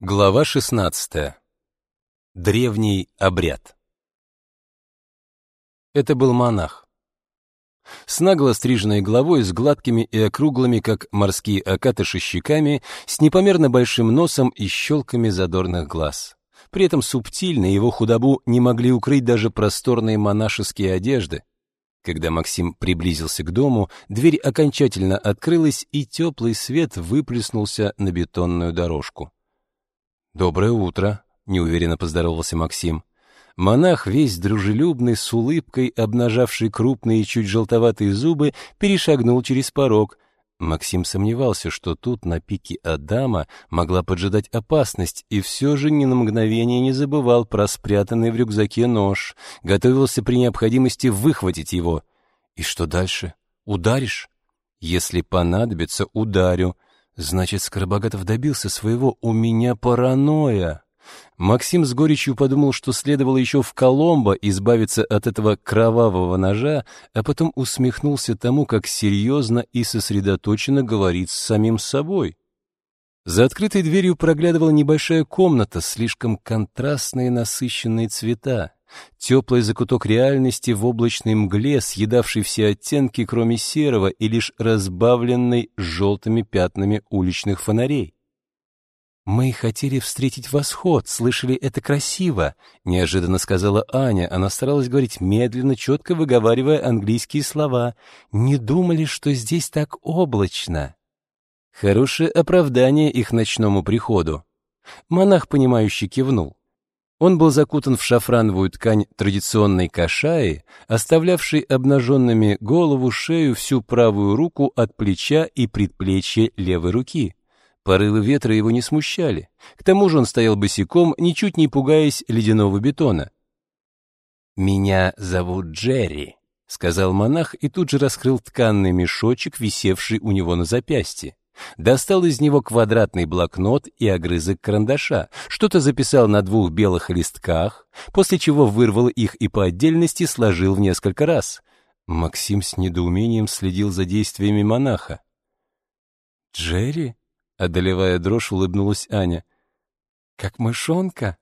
Глава 16. Древний обряд. Это был монах. С нагло стриженной головой, с гладкими и округлыми, как морские окатыши, щеками, с непомерно большим носом и щелками задорных глаз. При этом субтильно его худобу не могли укрыть даже просторные монашеские одежды. Когда Максим приблизился к дому, дверь окончательно открылась, и теплый свет выплеснулся на бетонную дорожку. «Доброе утро», — неуверенно поздоровался Максим. Монах, весь дружелюбный, с улыбкой, обнажавший крупные, чуть желтоватые зубы, перешагнул через порог. Максим сомневался, что тут, на пике Адама, могла поджидать опасность, и все же ни на мгновение не забывал про спрятанный в рюкзаке нож, готовился при необходимости выхватить его. «И что дальше? Ударишь?» «Если понадобится, ударю», Значит, Скоробогатов добился своего «у меня паранойя». Максим с горечью подумал, что следовало еще в Коломбо избавиться от этого кровавого ножа, а потом усмехнулся тому, как серьезно и сосредоточенно говорит с самим собой. За открытой дверью проглядывала небольшая комната, слишком контрастные насыщенные цвета. Теплый закуток реальности в облачной мгле, съедавший все оттенки, кроме серого и лишь разбавленный желтыми пятнами уличных фонарей. «Мы хотели встретить восход, слышали это красиво», — неожиданно сказала Аня. Она старалась говорить медленно, четко выговаривая английские слова. «Не думали, что здесь так облачно». Хорошее оправдание их ночному приходу. Монах, понимающий, кивнул. Он был закутан в шафрановую ткань традиционной кашаи, оставлявшей обнаженными голову, шею, всю правую руку от плеча и предплечья левой руки. Порывы ветра его не смущали. К тому же он стоял босиком, ничуть не пугаясь ледяного бетона. «Меня зовут Джерри», — сказал монах и тут же раскрыл тканный мешочек, висевший у него на запястье. Достал из него квадратный блокнот и огрызок карандаша, что-то записал на двух белых листках, после чего вырвал их и по отдельности сложил в несколько раз. Максим с недоумением следил за действиями монаха. «Джерри?» — одолевая дрожь, улыбнулась Аня. «Как мышонка?»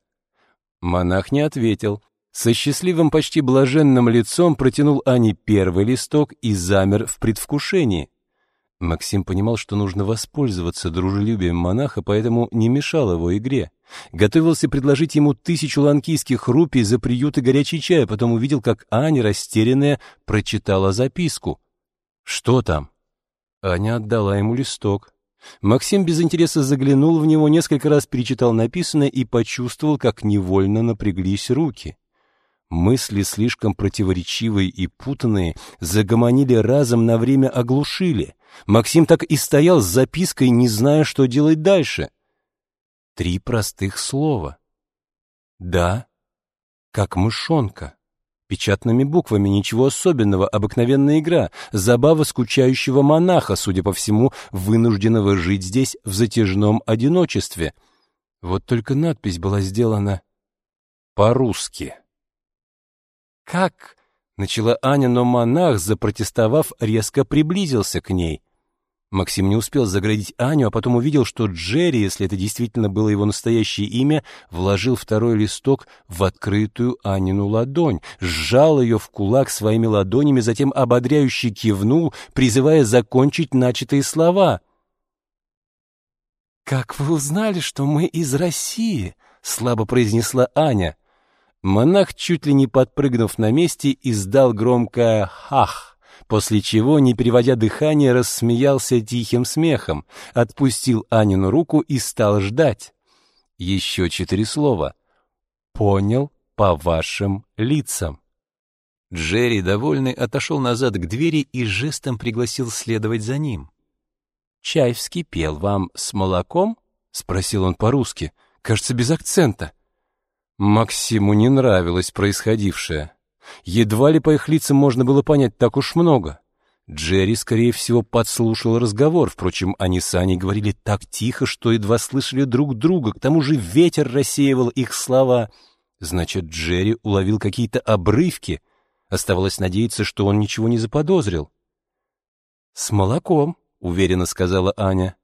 Монах не ответил. Со счастливым, почти блаженным лицом протянул Ане первый листок и замер в предвкушении. Максим понимал, что нужно воспользоваться дружелюбием монаха, поэтому не мешал его игре. Готовился предложить ему тысячу ланкийских рупий за приют и горячий чай, а потом увидел, как Аня, растерянная, прочитала записку. «Что там?» Аня отдала ему листок. Максим без интереса заглянул в него, несколько раз перечитал написанное и почувствовал, как невольно напряглись руки. Мысли, слишком противоречивые и путанные, загомонили разом на время оглушили. Максим так и стоял с запиской, не зная, что делать дальше. Три простых слова. «Да», как мышонка. Печатными буквами, ничего особенного, обыкновенная игра, забава скучающего монаха, судя по всему, вынужденного жить здесь в затяжном одиночестве. Вот только надпись была сделана по-русски. «Как?» — начала Аня, но монах, запротестовав, резко приблизился к ней. Максим не успел заградить Аню, а потом увидел, что Джерри, если это действительно было его настоящее имя, вложил второй листок в открытую Анину ладонь, сжал ее в кулак своими ладонями, затем ободряюще кивнул, призывая закончить начатые слова. «Как вы узнали, что мы из России?» — слабо произнесла Аня. Монах, чуть ли не подпрыгнув на месте, издал громкое «хах», после чего, не переводя дыхание, рассмеялся тихим смехом, отпустил Анину руку и стал ждать. Еще четыре слова. «Понял по вашим лицам». Джерри, довольный, отошел назад к двери и жестом пригласил следовать за ним. «Чай вскипел вам с молоком?» — спросил он по-русски, кажется, без акцента. Максиму не нравилось происходившее. Едва ли по их лицам можно было понять так уж много. Джерри, скорее всего, подслушал разговор, впрочем, они с Аней говорили так тихо, что едва слышали друг друга, к тому же ветер рассеивал их слова. Значит, Джерри уловил какие-то обрывки. Оставалось надеяться, что он ничего не заподозрил. «С молоком», — уверенно сказала Аня.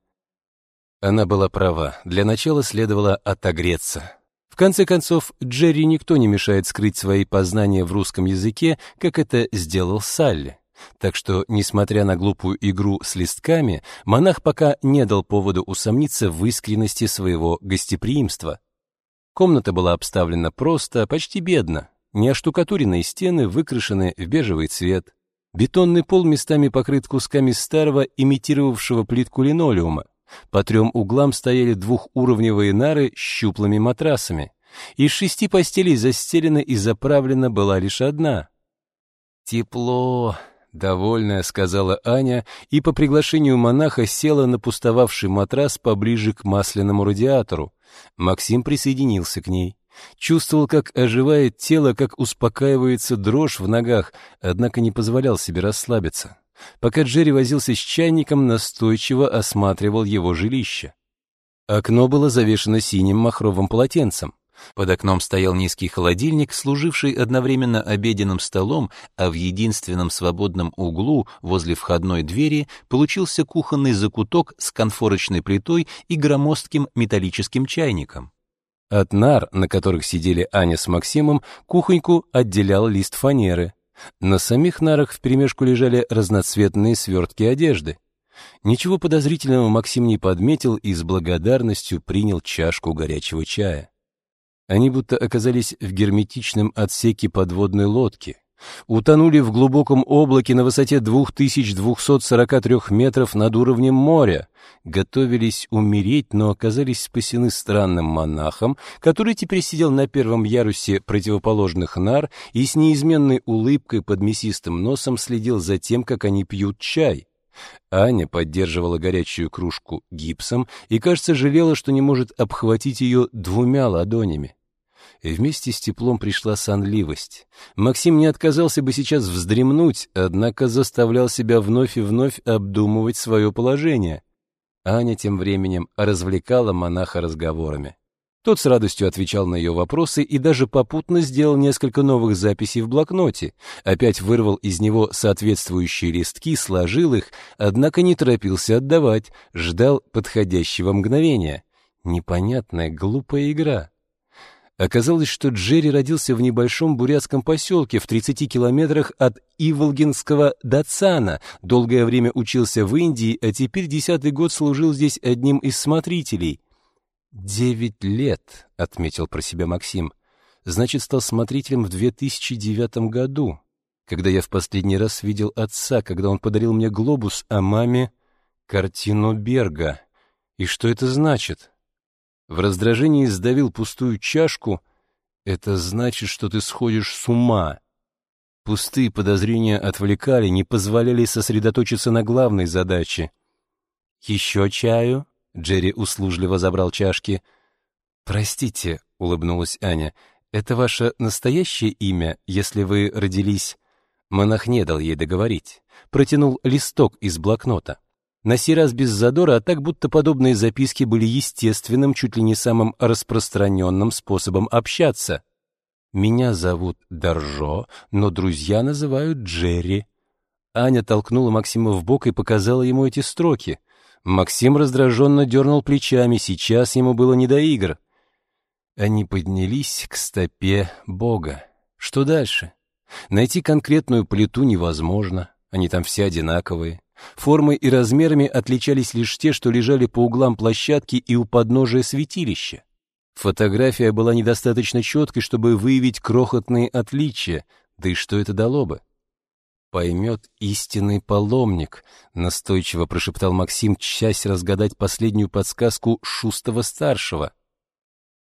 Она была права, для начала следовало отогреться. В конце концов, Джерри никто не мешает скрыть свои познания в русском языке, как это сделал Салли. Так что, несмотря на глупую игру с листками, монах пока не дал поводу усомниться в искренности своего гостеприимства. Комната была обставлена просто, почти бедно. Неоштукатуренные стены выкрашены в бежевый цвет. Бетонный пол местами покрыт кусками старого, имитировавшего плитку линолеума. По трем углам стояли двухуровневые нары с щуплыми матрасами. Из шести постелей застелена и заправлена была лишь одна. «Тепло», — довольная сказала Аня, и по приглашению монаха села на пустовавший матрас поближе к масляному радиатору. Максим присоединился к ней. Чувствовал, как оживает тело, как успокаивается дрожь в ногах, однако не позволял себе расслабиться. Пока Джерри возился с чайником, настойчиво осматривал его жилище. Окно было завешено синим махровым полотенцем. Под окном стоял низкий холодильник, служивший одновременно обеденным столом, а в единственном свободном углу возле входной двери получился кухонный закуток с конфорочной плитой и громоздким металлическим чайником. От нар, на которых сидели Аня с Максимом, кухоньку отделял лист фанеры. На самих нарах вперемешку лежали разноцветные свертки одежды. Ничего подозрительного Максим не подметил и с благодарностью принял чашку горячего чая. Они будто оказались в герметичном отсеке подводной лодки, утонули в глубоком облаке на высоте 2243 метров над уровнем моря, готовились умереть, но оказались спасены странным монахом, который теперь сидел на первом ярусе противоположных нар и с неизменной улыбкой под мясистым носом следил за тем, как они пьют чай. Аня поддерживала горячую кружку гипсом и, кажется, жалела, что не может обхватить ее двумя ладонями и вместе с теплом пришла сонливость. Максим не отказался бы сейчас вздремнуть, однако заставлял себя вновь и вновь обдумывать свое положение. Аня тем временем развлекала монаха разговорами. Тот с радостью отвечал на ее вопросы и даже попутно сделал несколько новых записей в блокноте. Опять вырвал из него соответствующие листки, сложил их, однако не торопился отдавать, ждал подходящего мгновения. Непонятная, глупая игра. Оказалось, что Джерри родился в небольшом бурятском поселке в 30 километрах от Иволгинского Датсана, долгое время учился в Индии, а теперь десятый год служил здесь одним из смотрителей. «Девять лет», — отметил про себя Максим. «Значит, стал смотрителем в 2009 году, когда я в последний раз видел отца, когда он подарил мне глобус, а маме — картину Берга. И что это значит?» В раздражении сдавил пустую чашку. Это значит, что ты сходишь с ума. Пустые подозрения отвлекали, не позволяли сосредоточиться на главной задаче. «Еще чаю?» — Джерри услужливо забрал чашки. «Простите», — улыбнулась Аня, — «это ваше настоящее имя, если вы родились...» Монах не дал ей договорить. Протянул листок из блокнота. На сей раз без задора, а так будто подобные записки были естественным, чуть ли не самым распространенным способом общаться. «Меня зовут Доржо, но друзья называют Джерри». Аня толкнула Максима в бок и показала ему эти строки. Максим раздраженно дернул плечами, сейчас ему было не до игр. Они поднялись к стопе Бога. Что дальше? Найти конкретную плиту невозможно, они там все одинаковые. Формой и размерами отличались лишь те, что лежали по углам площадки и у подножия святилища. Фотография была недостаточно четкой, чтобы выявить крохотные отличия, да и что это дало бы? «Поймет истинный паломник», — настойчиво прошептал Максим, часть разгадать последнюю подсказку Шустова-старшего.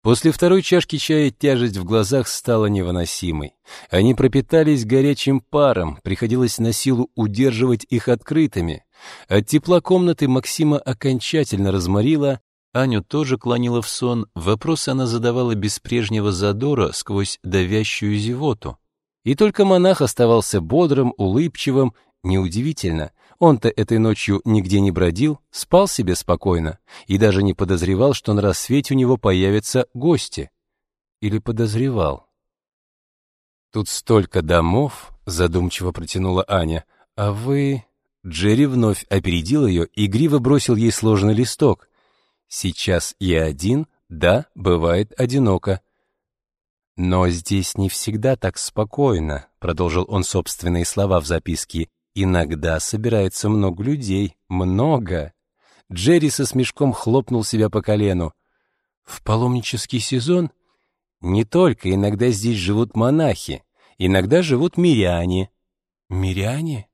После второй чашки чая тяжесть в глазах стала невыносимой. Они пропитались горячим паром, приходилось на силу удерживать их открытыми. От тепла комнаты Максима окончательно разморила, Аню тоже клонила в сон, вопросы она задавала без прежнего задора сквозь давящую зевоту. И только монах оставался бодрым, улыбчивым, неудивительно — он-то этой ночью нигде не бродил, спал себе спокойно и даже не подозревал, что на рассвете у него появятся гости. Или подозревал. «Тут столько домов», — задумчиво протянула Аня, — «а вы...» Джерри вновь опередил ее, игриво бросил ей сложный листок. Сейчас я один, да, бывает одиноко. Но здесь не всегда так спокойно, продолжил он собственные слова в записке. Иногда собирается много людей, много. Джерри со смешком хлопнул себя по колену. В паломнический сезон не только, иногда здесь живут монахи, иногда живут миряне. Миряне?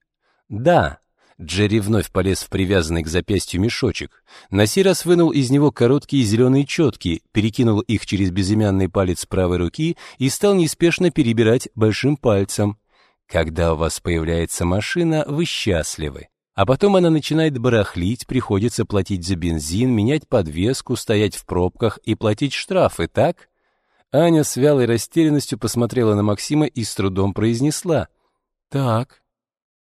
Да. Джерри вновь полез в привязанный к запястью мешочек. На сей раз вынул из него короткие зеленые четки, перекинул их через безымянный палец правой руки и стал неспешно перебирать большим пальцем. Когда у вас появляется машина, вы счастливы. А потом она начинает барахлить, приходится платить за бензин, менять подвеску, стоять в пробках и платить штрафы, так? Аня с вялой растерянностью посмотрела на Максима и с трудом произнесла. «Так,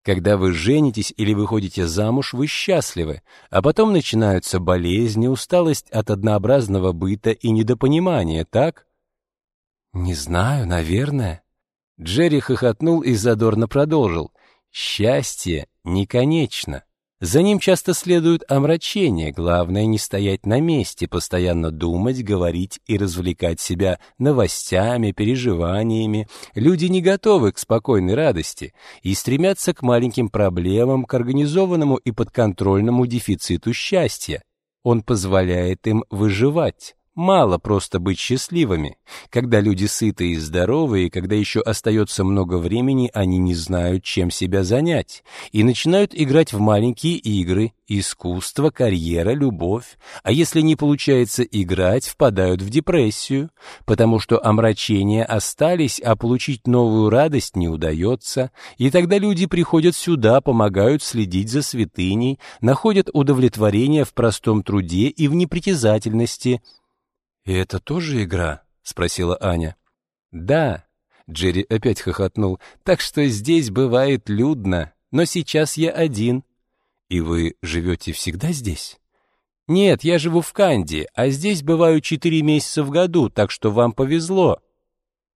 когда вы женитесь или выходите замуж, вы счастливы, а потом начинаются болезни, усталость от однообразного быта и недопонимание, так? Не знаю, наверное. Джерри хохотнул и задорно продолжил. Счастье не конечно. За ним часто следует омрачение, главное не стоять на месте, постоянно думать, говорить и развлекать себя новостями, переживаниями. Люди не готовы к спокойной радости и стремятся к маленьким проблемам, к организованному и подконтрольному дефициту счастья. Он позволяет им выживать. Мало просто быть счастливыми. Когда люди сыты и здоровы, и когда еще остается много времени, они не знают, чем себя занять, и начинают играть в маленькие игры, искусство, карьера, любовь. А если не получается играть, впадают в депрессию, потому что омрачения остались, а получить новую радость не удается, и тогда люди приходят сюда, помогают следить за святыней, находят удовлетворение в простом труде и в непритязательности – «И это тоже игра?» — спросила Аня. «Да», — Джерри опять хохотнул, «так что здесь бывает людно, но сейчас я один». «И вы живете всегда здесь?» «Нет, я живу в Канде, а здесь бываю четыре месяца в году, так что вам повезло».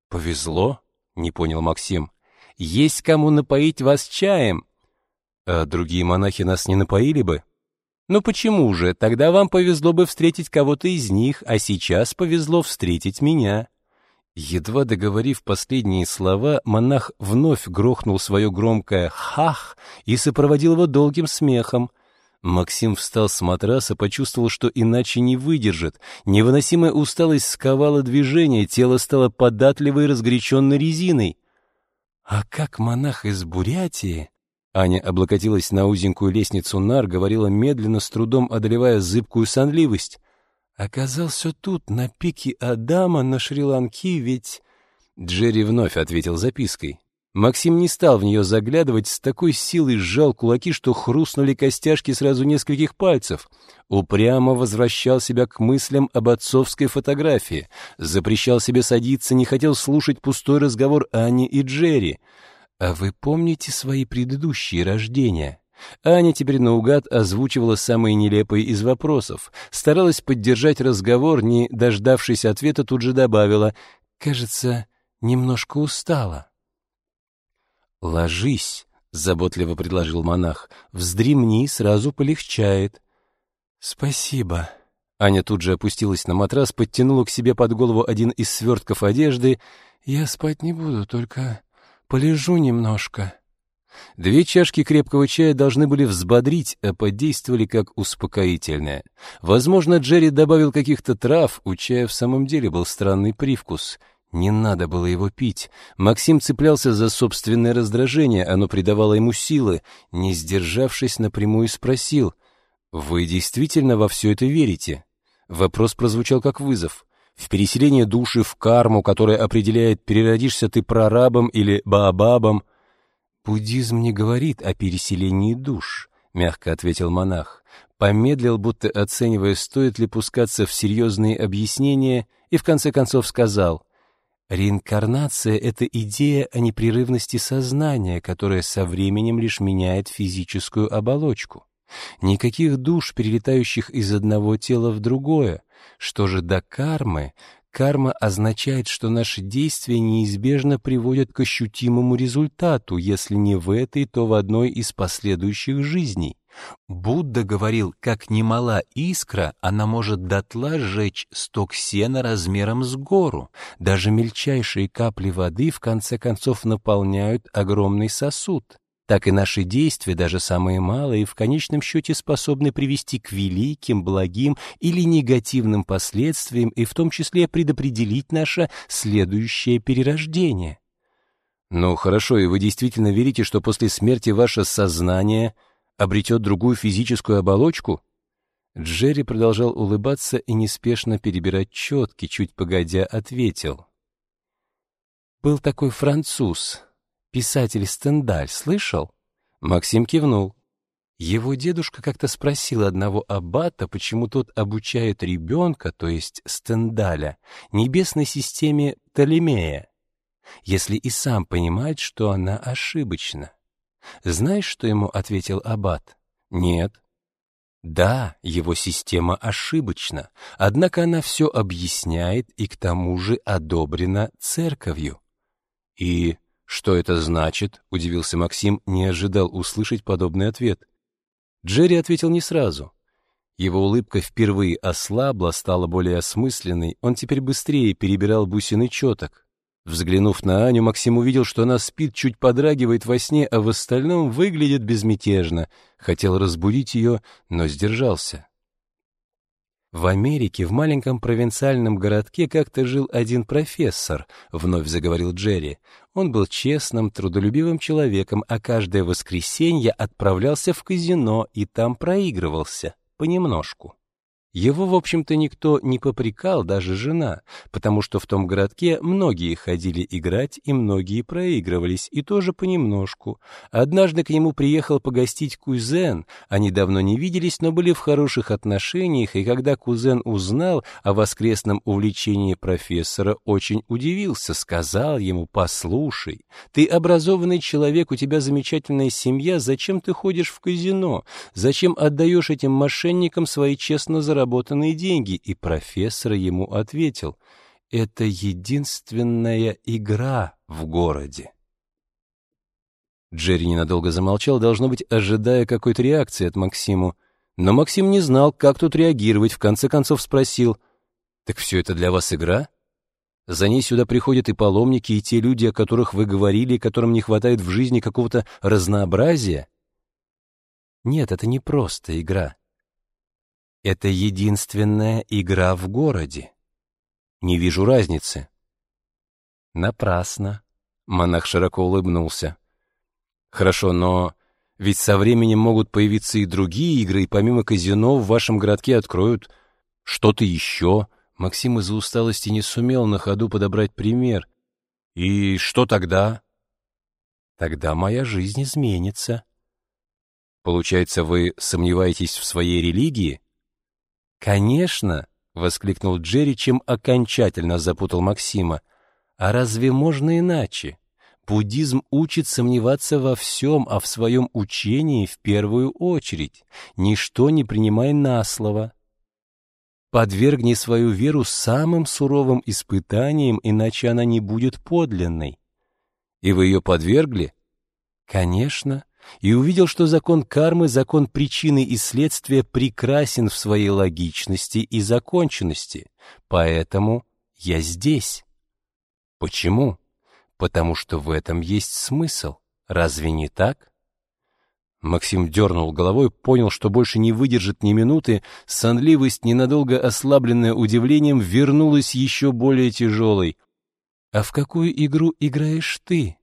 «Повезло?» — не понял Максим. «Есть кому напоить вас чаем». «А другие монахи нас не напоили бы?» Ну почему же? Тогда вам повезло бы встретить кого-то из них, а сейчас повезло встретить меня. Едва договорив последние слова, монах вновь грохнул свое громкое «хах» и сопроводил его долгим смехом. Максим встал с матраса, почувствовал, что иначе не выдержит. Невыносимая усталость сковала движение, тело стало податливой разгоряченной резиной. А как монах из Бурятии Аня облокотилась на узенькую лестницу нар, говорила медленно, с трудом одолевая зыбкую сонливость. «Оказался тут, на пике Адама, на Шри-Ланке, ведь...» Джерри вновь ответил запиской. Максим не стал в нее заглядывать, с такой силой сжал кулаки, что хрустнули костяшки сразу нескольких пальцев. Упрямо возвращал себя к мыслям об отцовской фотографии. Запрещал себе садиться, не хотел слушать пустой разговор Ани и Джерри. «А вы помните свои предыдущие рождения?» Аня теперь наугад озвучивала самые нелепые из вопросов, старалась поддержать разговор, не дождавшись ответа, тут же добавила «Кажется, немножко устала». «Ложись», — заботливо предложил монах, — «вздремни, сразу полегчает». «Спасибо». Аня тут же опустилась на матрас, подтянула к себе под голову один из свертков одежды. «Я спать не буду, только Полежу немножко. Две чашки крепкого чая должны были взбодрить, а подействовали как успокоительное. Возможно, Джерри добавил каких-то трав, у чая в самом деле был странный привкус. Не надо было его пить. Максим цеплялся за собственное раздражение, оно придавало ему силы. Не сдержавшись, напрямую спросил, «Вы действительно во все это верите?» Вопрос прозвучал как вызов в переселение души в карму, которая определяет, переродишься ты прорабом или баобабом. «Буддизм не говорит о переселении душ», — мягко ответил монах. Помедлил, будто оценивая, стоит ли пускаться в серьезные объяснения, и в конце концов сказал, «Реинкарнация — это идея о непрерывности сознания, которая со временем лишь меняет физическую оболочку. Никаких душ, перелетающих из одного тела в другое. Что же до кармы? Карма означает, что наши действия неизбежно приводят к ощутимому результату, если не в этой, то в одной из последующих жизней. Будда говорил, как немала искра, она может дотла сжечь сток сена размером с гору. Даже мельчайшие капли воды в конце концов наполняют огромный сосуд. Так и наши действия, даже самые малые, в конечном счете способны привести к великим, благим или негативным последствиям и в том числе предопределить наше следующее перерождение. Ну, хорошо, и вы действительно верите, что после смерти ваше сознание обретет другую физическую оболочку? Джерри продолжал улыбаться и неспешно перебирать четки, чуть погодя ответил. Был такой француз, писатель Стендаль, слышал? Максим кивнул. Его дедушка как-то спросил одного аббата, почему тот обучает ребенка, то есть Стендаля, небесной системе Птолемея, если и сам понимает, что она ошибочна. Знаешь, что ему ответил аббат? Нет. Да, его система ошибочна, однако она все объясняет и к тому же одобрена церковью. И что это значит? удивился Максим, не ожидал услышать подобный ответ. Джерри ответил не сразу. Его улыбка впервые ослабла, стала более осмысленной, он теперь быстрее перебирал бусины четок. Взглянув на Аню, Максим увидел, что она спит, чуть подрагивает во сне, а в остальном выглядит безмятежно. Хотел разбудить ее, но сдержался. В Америке, в маленьком провинциальном городке, как-то жил один профессор, вновь заговорил Джерри. Он был честным, трудолюбивым человеком, а каждое воскресенье отправлялся в казино и там проигрывался, понемножку. Его, в общем-то, никто не попрекал, даже жена, потому что в том городке многие ходили играть и многие проигрывались, и тоже понемножку. Однажды к нему приехал погостить кузен, они давно не виделись, но были в хороших отношениях, и когда кузен узнал о воскресном увлечении профессора, очень удивился, сказал ему, «Послушай, ты образованный человек, у тебя замечательная семья, зачем ты ходишь в казино? Зачем отдаешь этим мошенникам свои честно заработанные заработанные деньги, и профессор ему ответил, это единственная игра в городе. Джерри ненадолго замолчал, должно быть, ожидая какой-то реакции от Максиму. Но Максим не знал, как тут реагировать, в конце концов спросил, «Так все это для вас игра? За ней сюда приходят и паломники, и те люди, о которых вы говорили, которым не хватает в жизни какого-то разнообразия?» «Нет, это не просто игра. Это единственная игра в городе. Не вижу разницы. Напрасно. Монах широко улыбнулся. Хорошо, но ведь со временем могут появиться и другие игры, и помимо казино в вашем городке откроют что-то еще. Максим из-за усталости не сумел на ходу подобрать пример. И что тогда? Тогда моя жизнь изменится. Получается, вы сомневаетесь в своей религии? «Конечно!» — воскликнул Джерри, чем окончательно запутал Максима. «А разве можно иначе? Буддизм учит сомневаться во всем, а в своем учении в первую очередь. Ничто не принимай на слово. Подвергни свою веру самым суровым испытаниям, иначе она не будет подлинной». «И вы ее подвергли?» «Конечно и увидел, что закон кармы, закон причины и следствия прекрасен в своей логичности и законченности. Поэтому я здесь. Почему? Потому что в этом есть смысл. Разве не так? Максим дернул головой, понял, что больше не выдержит ни минуты, сонливость, ненадолго ослабленная удивлением, вернулась еще более тяжелой. «А в какую игру играешь ты?»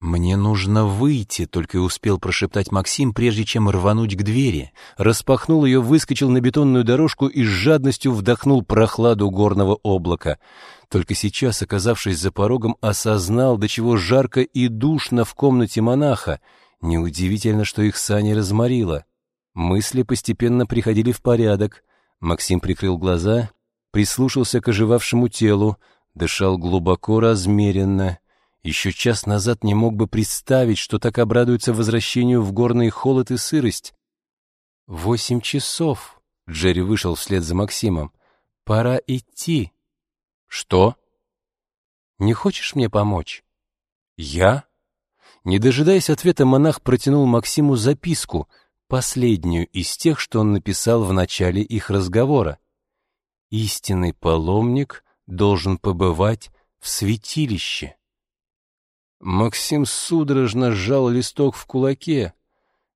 «Мне нужно выйти», — только и успел прошептать Максим, прежде чем рвануть к двери. Распахнул ее, выскочил на бетонную дорожку и с жадностью вдохнул прохладу горного облака. Только сейчас, оказавшись за порогом, осознал, до чего жарко и душно в комнате монаха. Неудивительно, что их сани разморило. Мысли постепенно приходили в порядок. Максим прикрыл глаза, прислушался к оживавшему телу, дышал глубоко, размеренно — еще час назад не мог бы представить, что так обрадуется возвращению в горный холод и сырость. «Восемь часов», — Джерри вышел вслед за Максимом. «Пора идти». «Что?» «Не хочешь мне помочь?» «Я?» Не дожидаясь ответа, монах протянул Максиму записку. последнюю из тех, что он написал в начале их разговора. «Истинный паломник должен побывать в святилище». Максим судорожно сжал листок в кулаке.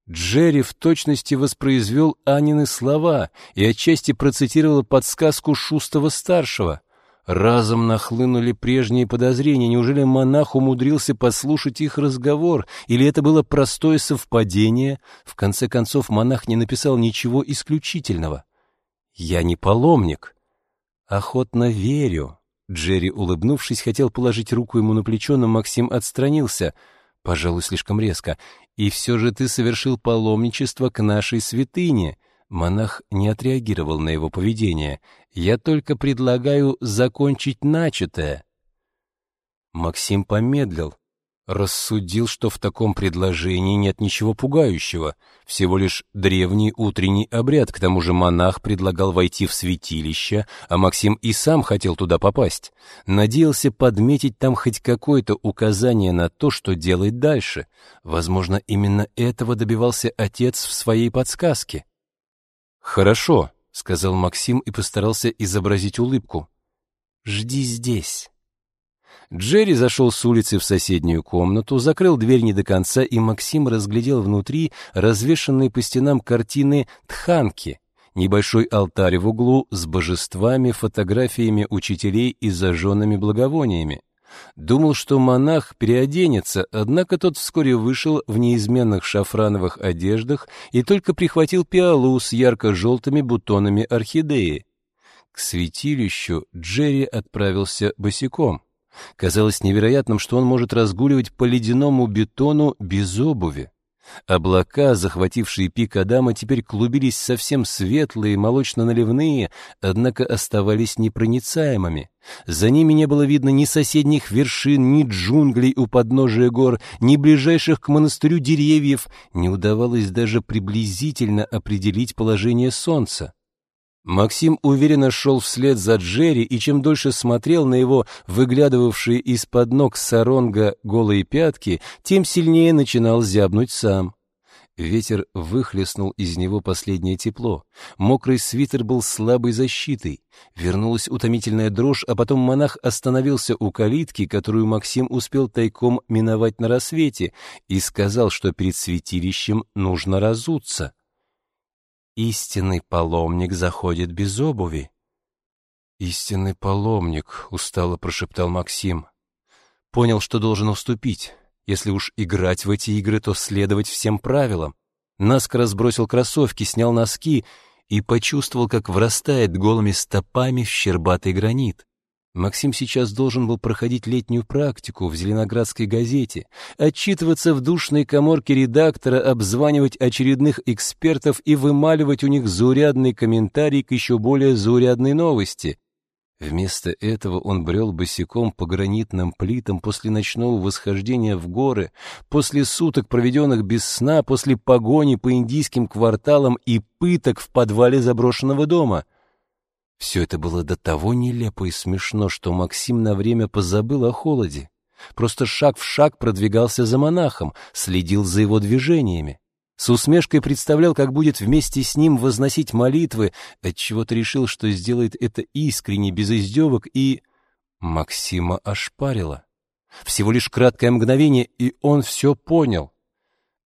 Джерри в точности воспроизвел Анины слова и отчасти процитировал подсказку Шустова-старшего. Разом нахлынули прежние подозрения. Неужели монах умудрился послушать их разговор? Или это было простое совпадение? В конце концов, монах не написал ничего исключительного. «Я не паломник». «Охотно верю». Джерри, улыбнувшись, хотел положить руку ему на плечо, но Максим отстранился. Пожалуй, слишком резко. «И все же ты совершил паломничество к нашей святыне». Монах не отреагировал на его поведение. «Я только предлагаю закончить начатое». Максим помедлил. Рассудил, что в таком предложении нет ничего пугающего, всего лишь древний утренний обряд, к тому же монах предлагал войти в святилище, а Максим и сам хотел туда попасть. Надеялся подметить там хоть какое-то указание на то, что делать дальше. Возможно, именно этого добивался отец в своей подсказке. «Хорошо», — сказал Максим и постарался изобразить улыбку. «Жди здесь». Джерри зашел с улицы в соседнюю комнату, закрыл дверь не до конца, и Максим разглядел внутри развешанные по стенам картины «Тханки», небольшой алтарь в углу с божествами, фотографиями учителей и зажженными благовониями. Думал, что монах переоденется, однако тот вскоре вышел в неизменных шафрановых одеждах и только прихватил пиалу с ярко-желтыми бутонами орхидеи. К святилищу Джерри отправился босиком. Казалось невероятным, что он может разгуливать по ледяному бетону без обуви. Облака, захватившие пик Адама, теперь клубились совсем светлые, молочно-наливные, однако оставались непроницаемыми. За ними не было видно ни соседних вершин, ни джунглей у подножия гор, ни ближайших к монастырю деревьев, не удавалось даже приблизительно определить положение солнца. Максим уверенно шел вслед за Джерри, и чем дольше смотрел на его выглядывавшие из-под ног саронга голые пятки, тем сильнее начинал зябнуть сам. Ветер выхлестнул из него последнее тепло. Мокрый свитер был слабой защитой. Вернулась утомительная дрожь, а потом монах остановился у калитки, которую Максим успел тайком миновать на рассвете, и сказал, что перед святилищем нужно разуться. Истинный паломник заходит без обуви. Истинный паломник, устало прошептал Максим. Понял, что должен уступить. Если уж играть в эти игры, то следовать всем правилам. Наскоро сбросил кроссовки, снял носки и почувствовал, как врастает голыми стопами в щербатый гранит. Максим сейчас должен был проходить летнюю практику в Зеленоградской газете, отчитываться в душной коморке редактора, обзванивать очередных экспертов и вымаливать у них заурядный комментарий к еще более заурядной новости. Вместо этого он брел босиком по гранитным плитам после ночного восхождения в горы, после суток, проведенных без сна, после погони по индийским кварталам и пыток в подвале заброшенного дома — все это было до того нелепо и смешно, что Максим на время позабыл о холоде. Просто шаг в шаг продвигался за монахом, следил за его движениями. С усмешкой представлял, как будет вместе с ним возносить молитвы, отчего-то решил, что сделает это искренне, без издевок, и... Максима ошпарило. Всего лишь краткое мгновение, и он все понял.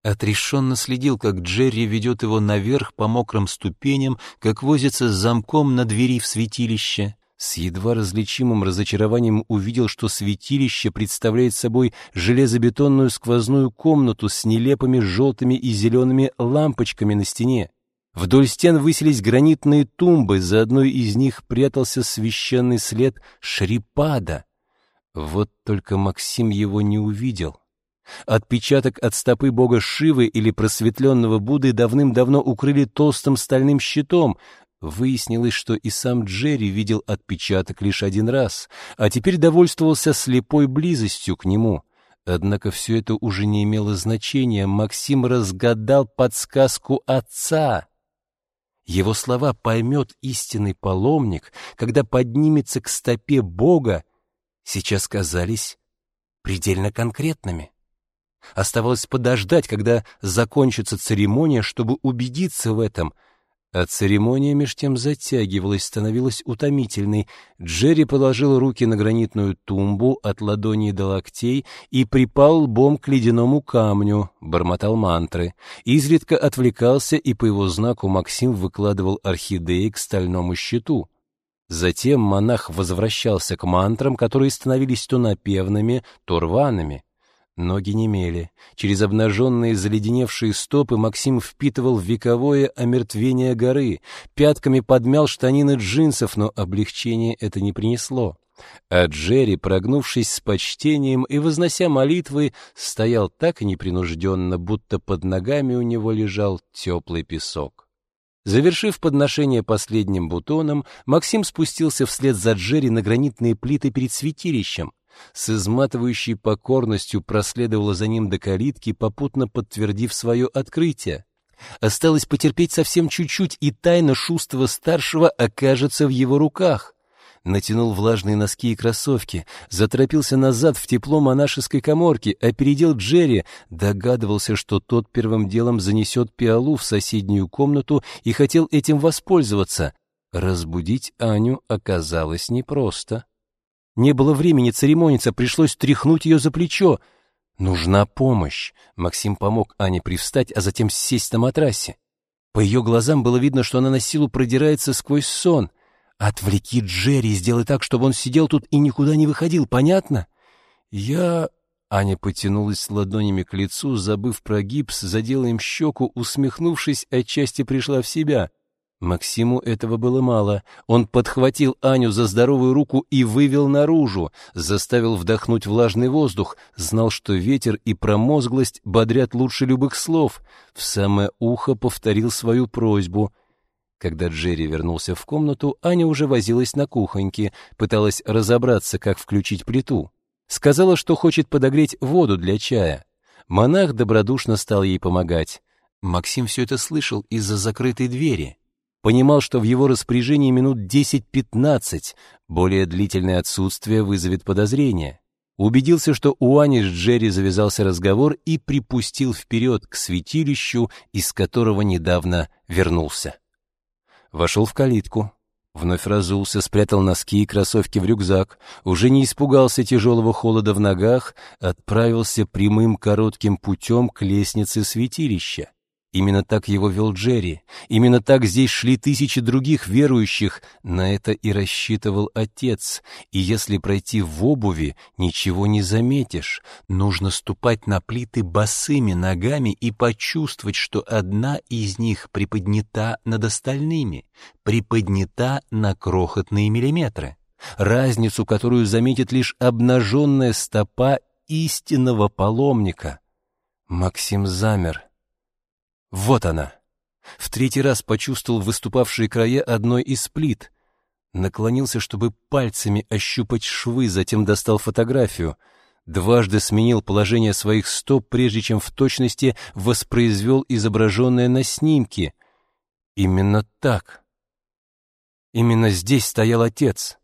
Отрешенно следил, как Джерри ведет его наверх по мокрым ступеням, как возится с замком на двери в святилище. С едва различимым разочарованием увидел, что святилище представляет собой железобетонную сквозную комнату с нелепыми желтыми и зелеными лампочками на стене. Вдоль стен высились гранитные тумбы, за одной из них прятался священный след Шрипада. Вот только Максим его не увидел. Отпечаток от стопы бога Шивы или просветленного Будды давным-давно укрыли толстым стальным щитом. Выяснилось, что и сам Джерри видел отпечаток лишь один раз, а теперь довольствовался слепой близостью к нему. Однако все это уже не имело значения. Максим разгадал подсказку отца. Его слова поймет истинный паломник, когда поднимется к стопе Бога, сейчас казались предельно конкретными. Оставалось подождать, когда закончится церемония, чтобы убедиться в этом — а церемония меж тем затягивалась, становилась утомительной. Джерри положил руки на гранитную тумбу от ладони до локтей и припал лбом к ледяному камню, бормотал мантры. Изредка отвлекался, и по его знаку Максим выкладывал орхидеи к стальному щиту. Затем монах возвращался к мантрам, которые становились то напевными, то рваными. Ноги немели. Через обнаженные заледеневшие стопы Максим впитывал вековое омертвение горы, пятками подмял штанины джинсов, но облегчение это не принесло. А Джерри, прогнувшись с почтением и вознося молитвы, стоял так непринужденно, будто под ногами у него лежал теплый песок. Завершив подношение последним бутоном, Максим спустился вслед за Джерри на гранитные плиты перед святилищем с изматывающей покорностью проследовала за ним до калитки, попутно подтвердив свое открытие. Осталось потерпеть совсем чуть-чуть, и тайна шустого старшего окажется в его руках. Натянул влажные носки и кроссовки, заторопился назад в тепло монашеской коморки, опередил Джерри, догадывался, что тот первым делом занесет пиалу в соседнюю комнату и хотел этим воспользоваться. Разбудить Аню оказалось непросто. Не было времени церемониться, пришлось тряхнуть ее за плечо. Нужна помощь. Максим помог Ане привстать, а затем сесть на матрасе. По ее глазам было видно, что она на силу продирается сквозь сон. «Отвлеки Джерри и сделай так, чтобы он сидел тут и никуда не выходил, понятно?» «Я...» Аня потянулась ладонями к лицу, забыв про гипс, задела им щеку, усмехнувшись, отчасти пришла в себя. Максиму этого было мало. Он подхватил Аню за здоровую руку и вывел наружу, заставил вдохнуть влажный воздух, знал, что ветер и промозглость бодрят лучше любых слов. В самое ухо повторил свою просьбу. Когда Джерри вернулся в комнату, Аня уже возилась на кухоньке, пыталась разобраться, как включить плиту. Сказала, что хочет подогреть воду для чая. Монах добродушно стал ей помогать. Максим все это слышал из-за закрытой двери. Понимал, что в его распоряжении минут 10-15, более длительное отсутствие вызовет подозрение. Убедился, что у Ани с Джерри завязался разговор и припустил вперед к святилищу, из которого недавно вернулся. Вошел в калитку. Вновь разулся, спрятал носки и кроссовки в рюкзак, уже не испугался тяжелого холода в ногах, отправился прямым коротким путем к лестнице святилища. Именно так его вел Джерри, именно так здесь шли тысячи других верующих, на это и рассчитывал отец. И если пройти в обуви, ничего не заметишь. Нужно ступать на плиты босыми ногами и почувствовать, что одна из них приподнята над остальными, приподнята на крохотные миллиметры. Разницу, которую заметит лишь обнаженная стопа истинного паломника. Максим замер — вот она. В третий раз почувствовал выступавшие края одной из плит. Наклонился, чтобы пальцами ощупать швы, затем достал фотографию. Дважды сменил положение своих стоп, прежде чем в точности воспроизвел изображенное на снимке. Именно так. Именно здесь стоял отец.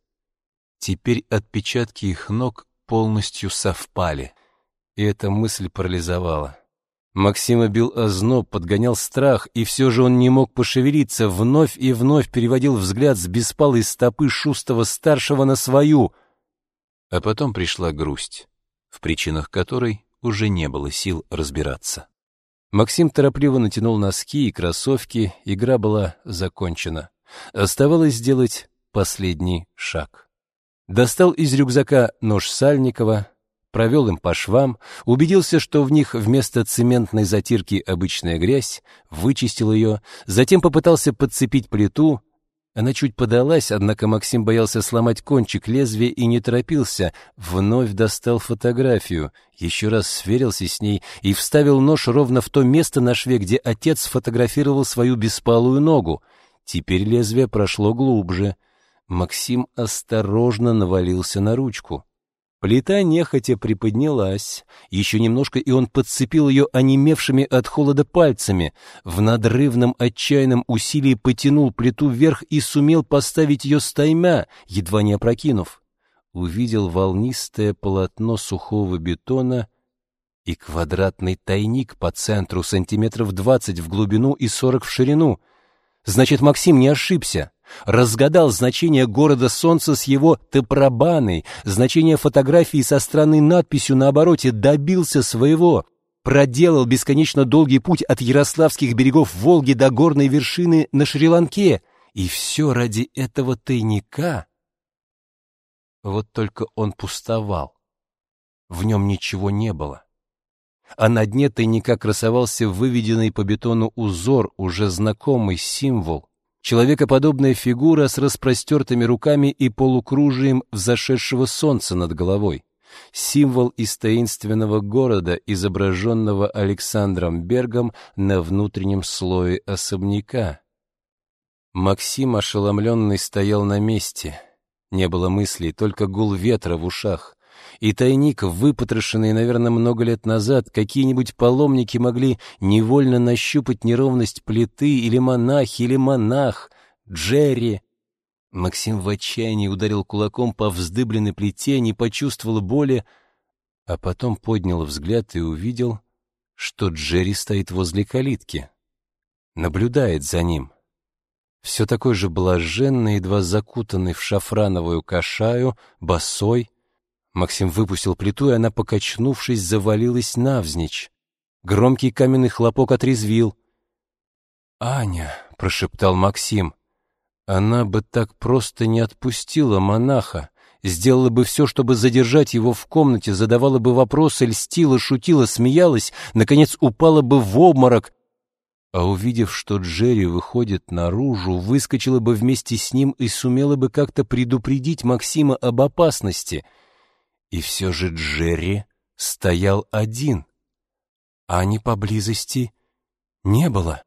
Теперь отпечатки их ног полностью совпали, и эта мысль парализовала. Максима бил озноб, подгонял страх, и все же он не мог пошевелиться, вновь и вновь переводил взгляд с беспалой стопы шустого старшего на свою. А потом пришла грусть, в причинах которой уже не было сил разбираться. Максим торопливо натянул носки и кроссовки, игра была закончена. Оставалось сделать последний шаг. Достал из рюкзака нож Сальникова, провел им по швам, убедился, что в них вместо цементной затирки обычная грязь, вычистил ее, затем попытался подцепить плиту. Она чуть подалась, однако Максим боялся сломать кончик лезвия и не торопился, вновь достал фотографию, еще раз сверился с ней и вставил нож ровно в то место на шве, где отец фотографировал свою беспалую ногу. Теперь лезвие прошло глубже. Максим осторожно навалился на ручку. Плита нехотя приподнялась. Еще немножко, и он подцепил ее онемевшими от холода пальцами. В надрывном отчаянном усилии потянул плиту вверх и сумел поставить ее стаймя, едва не опрокинув. Увидел волнистое полотно сухого бетона и квадратный тайник по центру сантиметров двадцать в глубину и сорок в ширину. Значит, Максим не ошибся. Разгадал значение города солнца с его тепрабаной, значение фотографии со странной надписью на обороте, добился своего. Проделал бесконечно долгий путь от ярославских берегов Волги до горной вершины на Шри-Ланке. И все ради этого тайника. Вот только он пустовал. В нем ничего не было. А на дне тайника красовался выведенный по бетону узор, уже знакомый символ. Человекоподобная фигура с распростертыми руками и полукружием взошедшего солнца над головой. Символ из таинственного города, изображенного Александром Бергом на внутреннем слое особняка. Максим, ошеломленный, стоял на месте. Не было мыслей, только гул ветра в ушах. И тайник, выпотрошенный, наверное, много лет назад, какие-нибудь паломники могли невольно нащупать неровность плиты, или монахи, или монах, Джерри. Максим в отчаянии ударил кулаком по вздыбленной плите, не почувствовал боли, а потом поднял взгляд и увидел, что Джерри стоит возле калитки, наблюдает за ним все такой же блаженный, едва закутанный в шафрановую кашаю, босой. Максим выпустил плиту, и она, покачнувшись, завалилась навзничь. Громкий каменный хлопок отрезвил. «Аня», — прошептал Максим, — «она бы так просто не отпустила монаха, сделала бы все, чтобы задержать его в комнате, задавала бы вопросы, льстила, шутила, смеялась, наконец упала бы в обморок, а увидев, что Джерри выходит наружу, выскочила бы вместе с ним и сумела бы как-то предупредить Максима об опасности. И все же Джерри стоял один, а не поблизости не было.